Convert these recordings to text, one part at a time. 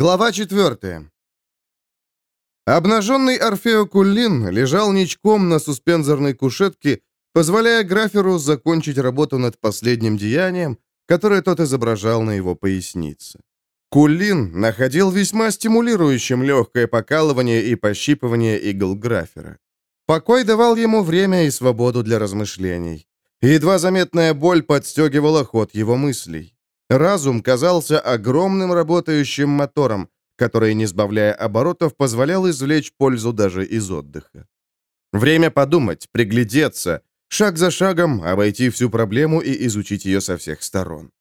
Глава 4. Обнаженный Орфео Куллин лежал ничком на суспензорной кушетке, позволяя граферу закончить работу над последним деянием, которое тот изображал на его пояснице. Куллин находил весьма стимулирующим легкое покалывание и пощипывание игл графера. Покой давал ему время и свободу для размышлений. Едва заметная боль подстегивала ход его мыслей. Разум казался огромным работающим мотором, который, не сбавляя оборотов, позволял извлечь пользу даже из отдыха. Время подумать, приглядеться, шаг за шагом обойти всю проблему и изучить ее со всех сторон.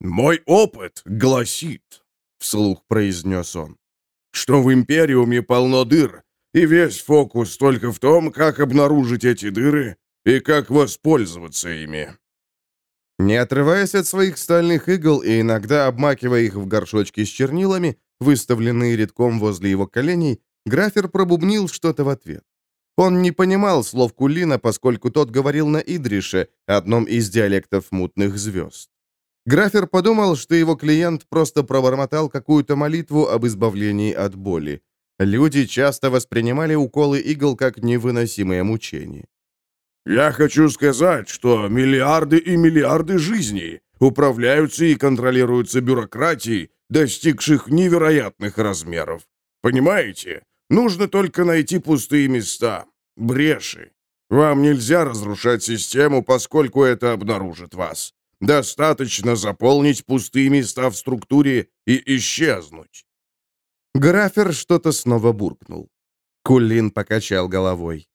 «Мой опыт гласит», — вслух произнес он, «что в Империуме полно дыр, и весь фокус только в том, как обнаружить эти дыры и как воспользоваться ими. Не отрываясь от своих стальных игл и иногда обмакивая их в горшочки с чернилами, выставленные редком возле его коленей, графер пробубнил что-то в ответ. Он не понимал слов Кулина, поскольку тот говорил на идрише, одном из диалектов мутных звезд. Графер подумал, что его клиент просто пробормотал какую-то молитву об избавлении от боли. Люди часто воспринимали уколы игл как невыносимое мучение. Я хочу сказать, что миллиарды и миллиарды жизней управляются и контролируются бюрократией, достигших невероятных размеров. Понимаете? Нужно только найти пустые места, бреши. Вам нельзя разрушать систему, поскольку это обнаружит вас. Достаточно заполнить пустые места в структуре и исчезнуть. Графер что-то снова буркнул. Кулин покачал головой.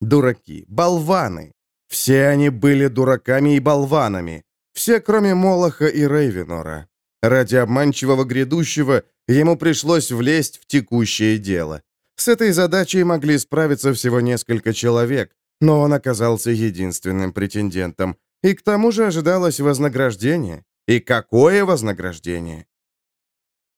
Дураки, болваны. Все они были дураками и болванами. Все, кроме Молоха и Рейвенора. Ради обманчивого грядущего ему пришлось влезть в текущее дело. С этой задачей могли справиться всего несколько человек, но он оказался единственным претендентом. И к тому же ожидалось вознаграждение. И какое вознаграждение?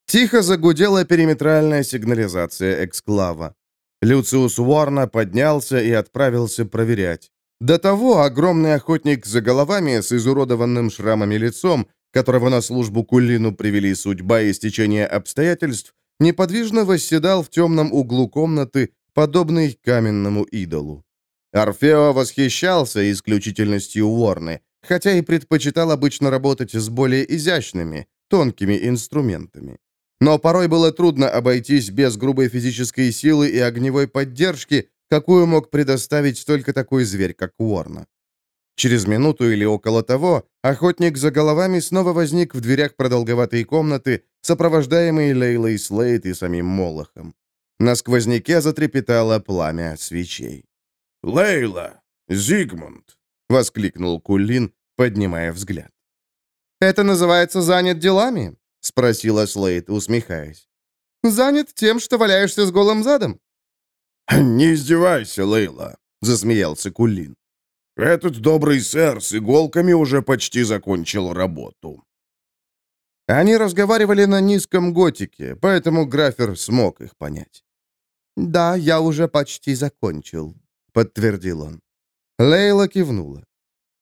Тихо загудела периметральная сигнализация эксклава. Люциус Уорна поднялся и отправился проверять. До того огромный охотник за головами с изуродованным шрамами лицом, которого на службу Кулину привели судьба и стечение обстоятельств, неподвижно восседал в темном углу комнаты, подобный каменному идолу. Орфео восхищался исключительностью Уорны, хотя и предпочитал обычно работать с более изящными, тонкими инструментами. Но порой было трудно обойтись без грубой физической силы и огневой поддержки, какую мог предоставить только такой зверь, как Уорна. Через минуту или около того охотник за головами снова возник в дверях продолговатой комнаты, сопровождаемый Лейлой Слейд и самим Молохом. На сквозняке затрепетало пламя свечей. «Лейла! Зигмунд!» — воскликнул Кулин, поднимая взгляд. «Это называется занят делами?» — спросила Слейд, усмехаясь. «Занят тем, что валяешься с голым задом?» «Не издевайся, Лейла», — засмеялся Кулин. «Этот добрый сэр с иголками уже почти закончил работу». Они разговаривали на низком готике, поэтому Графер смог их понять. «Да, я уже почти закончил», — подтвердил он. Лейла кивнула.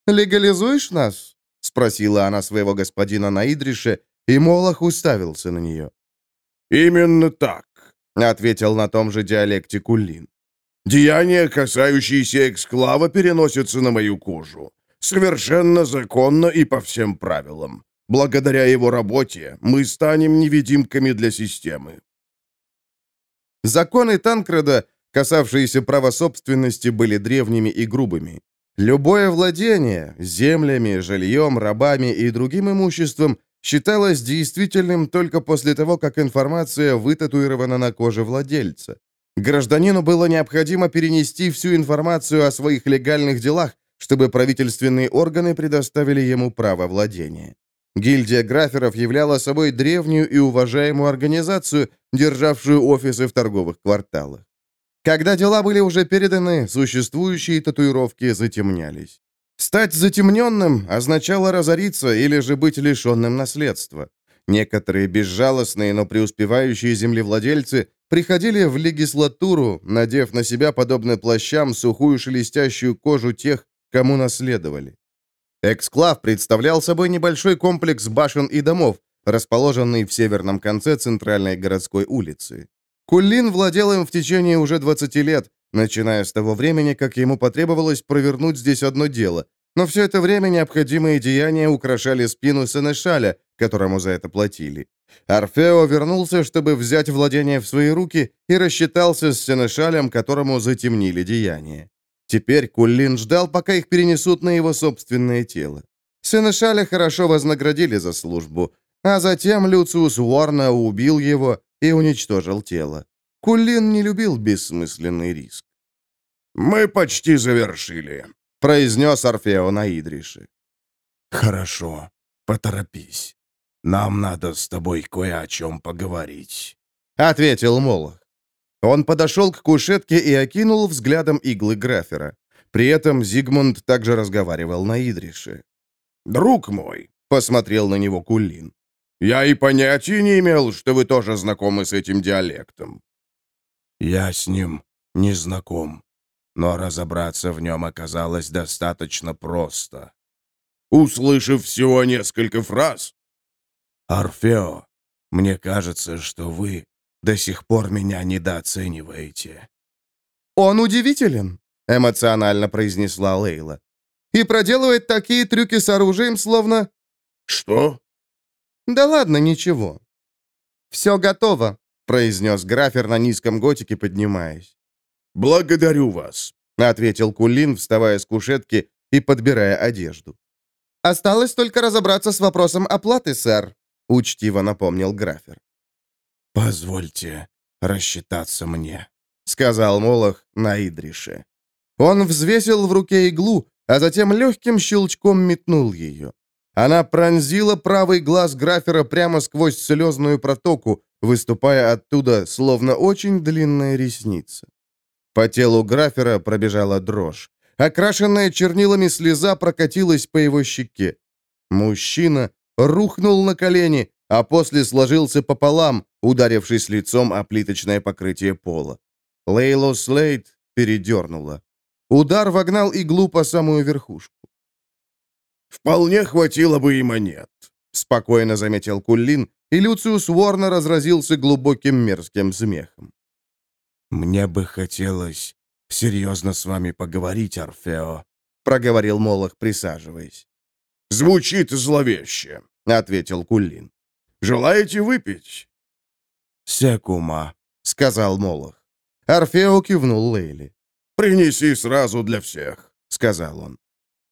«Легализуешь нас?» — спросила она своего господина на Идрише, и Молох уставился на нее. «Именно так», — ответил на том же диалекте Кулин. «Деяния, касающиеся эксклава, переносятся на мою кожу. Совершенно законно и по всем правилам. Благодаря его работе мы станем невидимками для системы». Законы Танкреда, касавшиеся права собственности, были древними и грубыми. Любое владение землями, жильем, рабами и другим имуществом считалось действительным только после того, как информация вытатуирована на коже владельца. Гражданину было необходимо перенести всю информацию о своих легальных делах, чтобы правительственные органы предоставили ему право владения. Гильдия граферов являла собой древнюю и уважаемую организацию, державшую офисы в торговых кварталах. Когда дела были уже переданы, существующие татуировки затемнялись. Стать затемненным означало разориться или же быть лишенным наследства. Некоторые безжалостные, но преуспевающие землевладельцы приходили в легислатуру, надев на себя, подобно плащам, сухую шелестящую кожу тех, кому наследовали. Эксклав представлял собой небольшой комплекс башен и домов, расположенный в северном конце центральной городской улицы. Куллин владел им в течение уже 20 лет, начиная с того времени, как ему потребовалось провернуть здесь одно дело. Но все это время необходимые деяния украшали спину Сенешаля, которому за это платили. Орфео вернулся, чтобы взять владение в свои руки, и рассчитался с Сенешалем, которому затемнили деяния. Теперь Куллин ждал, пока их перенесут на его собственное тело. Сенешаля хорошо вознаградили за службу, а затем Люциус Уорна убил его и уничтожил тело. Кулин не любил бессмысленный риск. «Мы почти завершили», — произнес Орфео на Идрише. «Хорошо, поторопись. Нам надо с тобой кое о чем поговорить», — ответил Молох. Он подошел к кушетке и окинул взглядом иглы Графера. При этом Зигмунд также разговаривал на Идрише. «Друг мой», — посмотрел на него Кулин, я и понятия не имел, что вы тоже знакомы с этим диалектом». «Я с ним не знаком, но разобраться в нем оказалось достаточно просто». «Услышав всего несколько фраз?» «Орфео, мне кажется, что вы до сих пор меня недооцениваете». «Он удивителен», — эмоционально произнесла Лейла. «И проделывает такие трюки с оружием, словно...» «Что?» «Да ладно, ничего». «Все готово», — произнес графер на низком готике, поднимаясь. «Благодарю вас», — ответил Кулин, вставая с кушетки и подбирая одежду. «Осталось только разобраться с вопросом оплаты, сэр», — учтиво напомнил графер. «Позвольте рассчитаться мне», — сказал Молох на Идрише. Он взвесил в руке иглу, а затем легким щелчком метнул ее. Она пронзила правый глаз Графера прямо сквозь слезную протоку, выступая оттуда, словно очень длинная ресница. По телу Графера пробежала дрожь. Окрашенная чернилами слеза прокатилась по его щеке. Мужчина рухнул на колени, а после сложился пополам, ударившись лицом о плиточное покрытие пола. Лейло Слейд передернула. Удар вогнал иглу по самую верхушку. «Вполне хватило бы и монет», — спокойно заметил Куллин, и Люциус Уорна разразился глубоким мерзким смехом. «Мне бы хотелось серьезно с вами поговорить, Орфео», — проговорил Молох, присаживаясь. «Звучит зловеще», — ответил Куллин. «Желаете выпить?» «Секума», — сказал Молох. Орфео кивнул Лейли. «Принеси сразу для всех», — сказал он.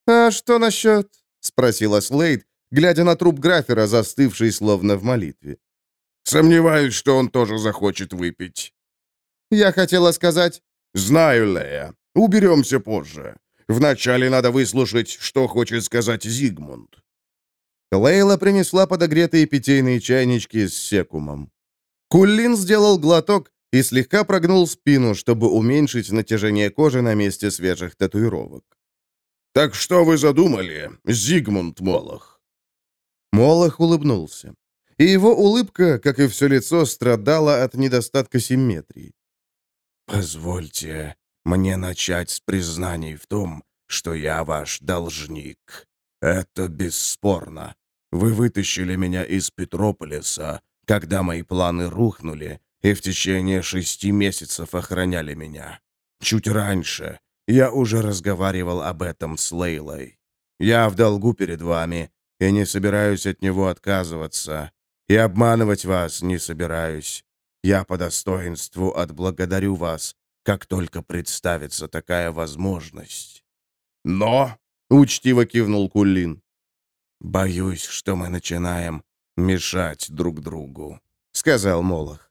«А что насчет спросила Слейд, глядя на труп Графера, застывший словно в молитве. «Сомневаюсь, что он тоже захочет выпить». «Я хотела сказать...» «Знаю, Лея. Уберемся позже. Вначале надо выслушать, что хочет сказать Зигмунд». Лейла принесла подогретые питейные чайнички с секумом. Куллин сделал глоток и слегка прогнул спину, чтобы уменьшить натяжение кожи на месте свежих татуировок. «Так что вы задумали, Зигмунд Молох?» Молох улыбнулся. И его улыбка, как и все лицо, страдала от недостатка симметрии. «Позвольте мне начать с признаний в том, что я ваш должник. Это бесспорно. Вы вытащили меня из Петрополиса, когда мои планы рухнули, и в течение шести месяцев охраняли меня. Чуть раньше я уже разговаривал об этом с Лейлой. Я в долгу перед вами и не собираюсь от него отказываться. И обманывать вас не собираюсь. Я по достоинству отблагодарю вас, как только представится такая возможность. Но, — учтиво кивнул Кулин, — боюсь, что мы начинаем мешать друг другу, — сказал Молох.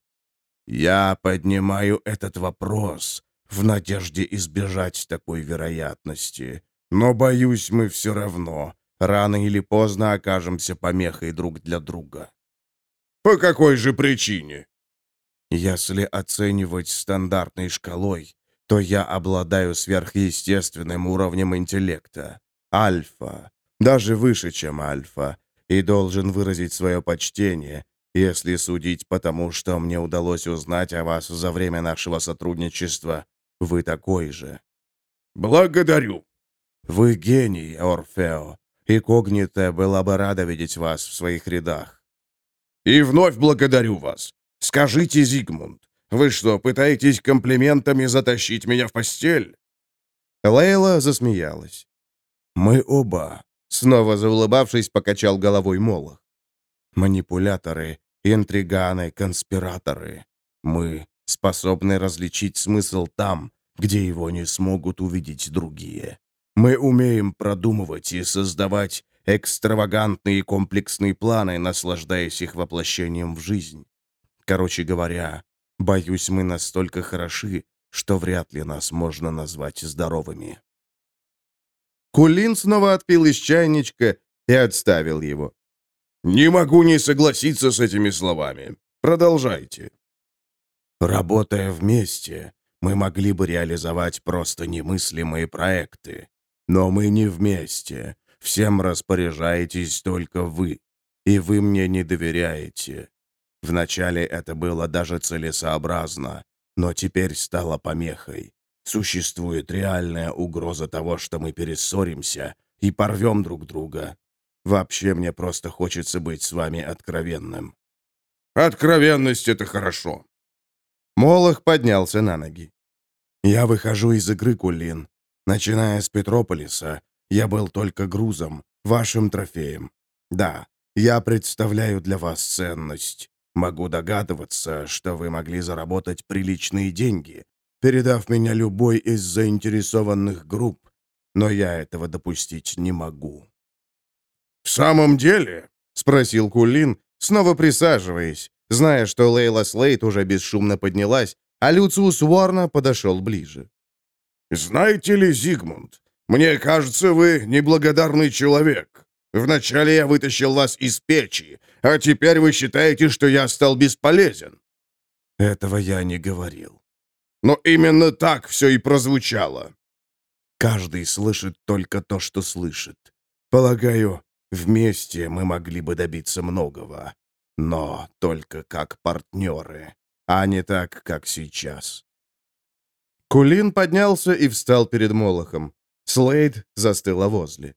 Я поднимаю этот вопрос, в надежде избежать такой вероятности. Но, боюсь, мы все равно рано или поздно окажемся помехой друг для друга. По какой же причине? Если оценивать стандартной шкалой, то я обладаю сверхъестественным уровнем интеллекта. Альфа. Даже выше, чем альфа. И должен выразить свое почтение, если судить по тому, что мне удалось узнать о вас за время нашего сотрудничества, вы такой же». «Благодарю». «Вы гений, Орфео, и Когнита была бы рада видеть вас в своих рядах». И вновь благодарю вас. Скажите, Зигмунд, вы что, пытаетесь комплиментами затащить меня в постель?» Лейла засмеялась. «Мы оба», — снова заулыбавшись, покачал головой Молох. «Манипуляторы, интриганы, конспираторы. Мы способны различить смысл там, где его не смогут увидеть другие. Мы умеем продумывать и создавать экстравагантные и комплексные планы, наслаждаясь их воплощением в жизнь. Короче говоря, боюсь, мы настолько хороши, что вряд ли нас можно назвать здоровыми. Кулин снова отпил из чайничка и отставил его. «Не могу не согласиться с этими словами. Продолжайте». Работая вместе, мы могли бы реализовать просто немыслимые проекты. Но мы не вместе. Всем распоряжаетесь только вы. И вы мне не доверяете. Вначале это было даже целесообразно, но теперь стало помехой. Существует реальная угроза того, что мы перессоримся и порвем друг друга. Вообще, мне просто хочется быть с вами откровенным». «Откровенность — это хорошо». Молох поднялся на ноги. «Я выхожу из игры, Кулин. Начиная с Петрополиса, я был только грузом, вашим трофеем. Да, я представляю для вас ценность. Могу догадываться, что вы могли заработать приличные деньги, передав меня любой из заинтересованных групп, но я этого допустить не могу». «В самом деле?» — спросил Кулин, снова присаживаясь, зная, что Лейла Слейт уже бесшумно поднялась, а Люциус Уорна подошел ближе. «Знаете ли, Зигмунд, мне кажется, вы неблагодарный человек. Вначале я вытащил вас из печи, а теперь вы считаете, что я стал бесполезен». «Этого я не говорил». «Но именно так все и прозвучало». «Каждый слышит только то, что слышит. Полагаю, вместе мы могли бы добиться многого, но только как партнеры, а не так, как сейчас». Кулин поднялся и встал перед Молохом. Слейд застыла возле.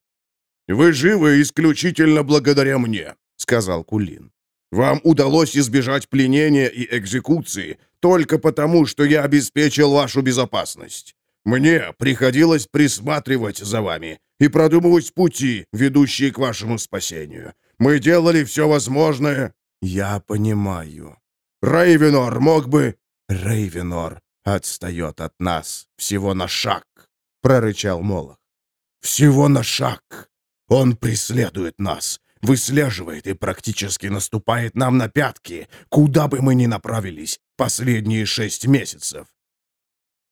«Вы живы исключительно благодаря мне», — сказал Кулин. «Вам удалось избежать пленения и экзекуции только потому, что я обеспечил вашу безопасность. Мне приходилось присматривать за вами и продумывать пути, ведущие к вашему спасению. Мы делали все возможное...» «Я понимаю». «Рейвенор мог бы...» «Рейвенор отстает от нас всего на шаг», — прорычал Молох. «Всего на шаг. Он преследует нас, выслеживает и практически наступает нам на пятки, куда бы мы ни направились последние шесть месяцев».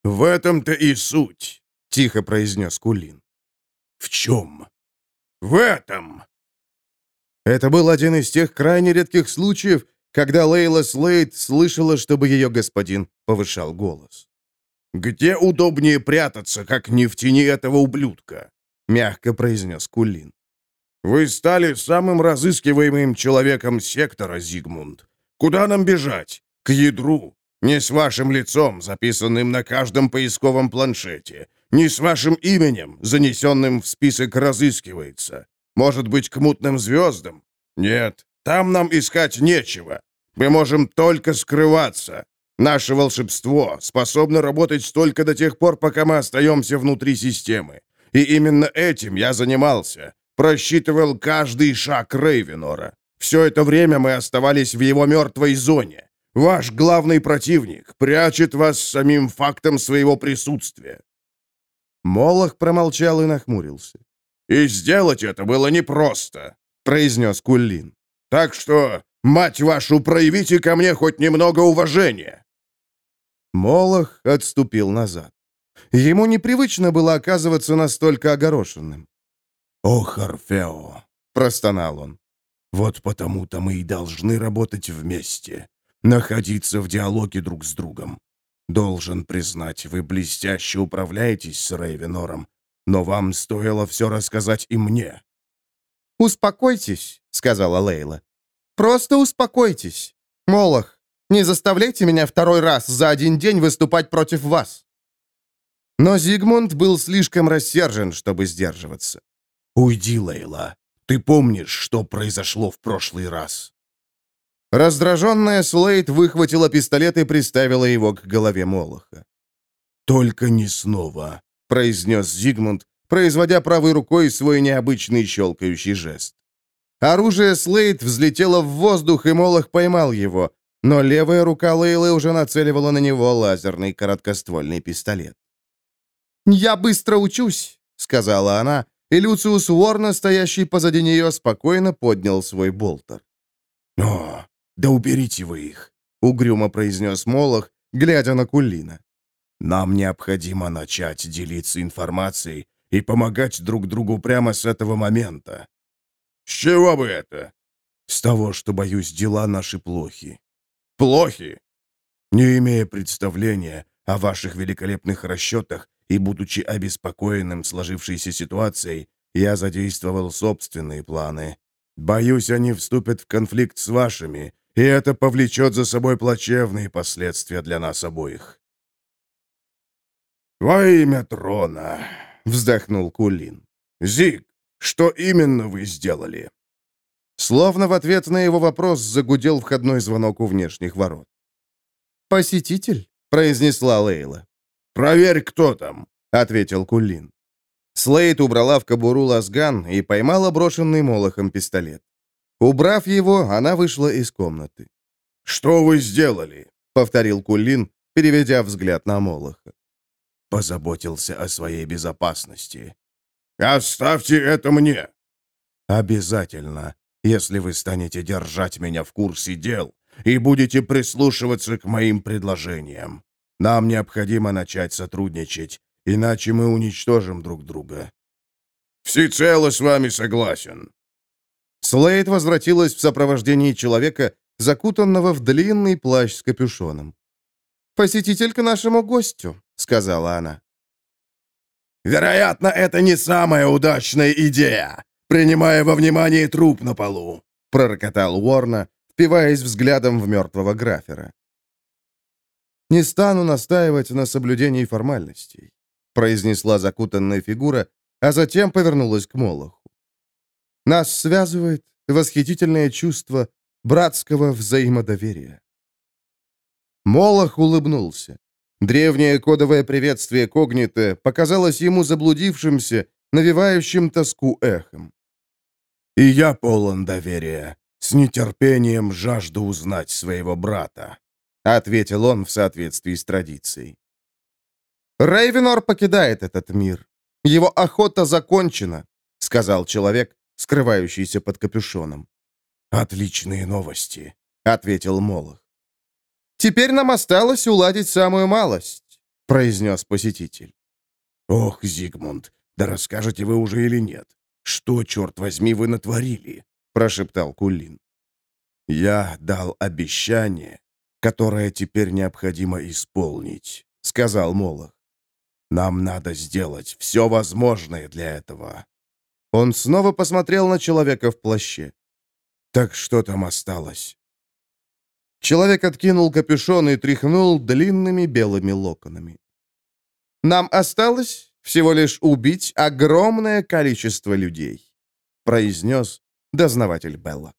«В этом-то и суть», — тихо произнес Кулин. «В чем?» «В этом!» Это был один из тех крайне редких случаев, когда Лейла Слейд слышала, чтобы ее господин повышал голос. «Где удобнее прятаться, как не в тени этого ублюдка?» — мягко произнес Кулин. «Вы стали самым разыскиваемым человеком сектора, Зигмунд. Куда нам бежать? К ядру. Не с вашим лицом, записанным на каждом поисковом планшете. Не с вашим именем, занесенным в список «разыскивается». Может быть, к мутным звездам? Нет, там нам искать нечего. Мы можем только скрываться. Наше волшебство способно работать только до тех пор, пока мы остаемся внутри системы. И именно этим я занимался. Просчитывал каждый шаг Рейвенора. Все это время мы оставались в его мертвой зоне. Ваш главный противник прячет вас самим фактом своего присутствия». Молох промолчал и нахмурился. «И сделать это было непросто», — произнес Куллин. «Так что Мать вашу, проявите ко мне хоть немного уважения!» Молох отступил назад. Ему непривычно было оказываться настолько огорошенным. «О, Харфео!» — простонал он. «Вот потому-то мы и должны работать вместе, находиться в диалоге друг с другом. Должен признать, вы блестяще управляетесь с Рейвенором, но вам стоило все рассказать и мне». «Успокойтесь», — сказала Лейла. Просто успокойтесь. Молох, не заставляйте меня второй раз за один день выступать против вас». Но Зигмунд был слишком рассержен, чтобы сдерживаться. «Уйди, Лейла. Ты помнишь, что произошло в прошлый раз?» Раздраженная Слейд выхватила пистолет и приставила его к голове Молоха. «Только не снова», — произнес Зигмунд, производя правой рукой свой необычный щелкающий жест. Оружие Слейд взлетело в воздух, и Молох поймал его, но левая рука Лейлы уже нацеливала на него лазерный короткоствольный пистолет. «Я быстро учусь», — сказала она, и Люциус Уорна, стоящий позади нее, спокойно поднял свой болтер. «О, да уберите вы их», — угрюмо произнес Молох, глядя на Кулина. «Нам необходимо начать делиться информацией и помогать друг другу прямо с этого момента». «С чего бы это?» «С того, что, боюсь, дела наши плохи». «Плохи?» «Не имея представления о ваших великолепных расчетах и будучи обеспокоенным сложившейся ситуацией, я задействовал собственные планы. Боюсь, они вступят в конфликт с вашими, и это повлечет за собой плачевные последствия для нас обоих». «Во имя трона!» — вздохнул Кулин. «Зиг, что именно вы сделали?» Словно в ответ на его вопрос загудел входной звонок у внешних ворот. «Посетитель?» — произнесла Лейла. «Проверь, кто там», — ответил Кулин. Слейд убрала в кобуру лазган и поймала брошенный молохом пистолет. Убрав его, она вышла из комнаты. «Что вы сделали?» — повторил Кулин, переведя взгляд на молоха. «Позаботился о своей безопасности». «Оставьте это мне!» «Обязательно, если вы станете держать меня в курсе дел и будете прислушиваться к моим предложениям. Нам необходимо начать сотрудничать, иначе мы уничтожим друг друга». «Всецело с вами согласен». Слейд возвратилась в сопровождении человека, закутанного в длинный плащ с капюшоном. «Посетитель к нашему гостю», — сказала она. «Вероятно, это не самая удачная идея, принимая во внимание труп на полу», — пророкотал Уорна, впиваясь взглядом в мертвого графера. «Не стану настаивать на соблюдении формальностей», произнесла закутанная фигура, а затем повернулась к Молоху. «Нас связывает восхитительное чувство братского взаимодоверия». Молох улыбнулся. Древнее кодовое приветствие Когнита показалось ему заблудившимся, навевающим тоску эхом. «И я полон доверия, с нетерпением жажду узнать своего брата», ответил он в соответствии с традицией. Рейвенор покидает этот мир. Его охота закончена, сказал человек, скрывающийся под капюшоном. Отличные новости, ответил Молох. Теперь нам осталось уладить самую малость, произнес посетитель. Ох, Зигмунд, да расскажете вы уже или нет? Что, черт возьми, вы натворили? прошептал Кулин. Я дал обещание, которое теперь необходимо исполнить», — сказал Молох. «Нам надо сделать все возможное для этого». Он снова посмотрел на человека в плаще. «Так что там осталось?» Человек откинул капюшон и тряхнул длинными белыми локонами. «Нам осталось всего лишь убить огромное количество людей», — произнес дознаватель Белла.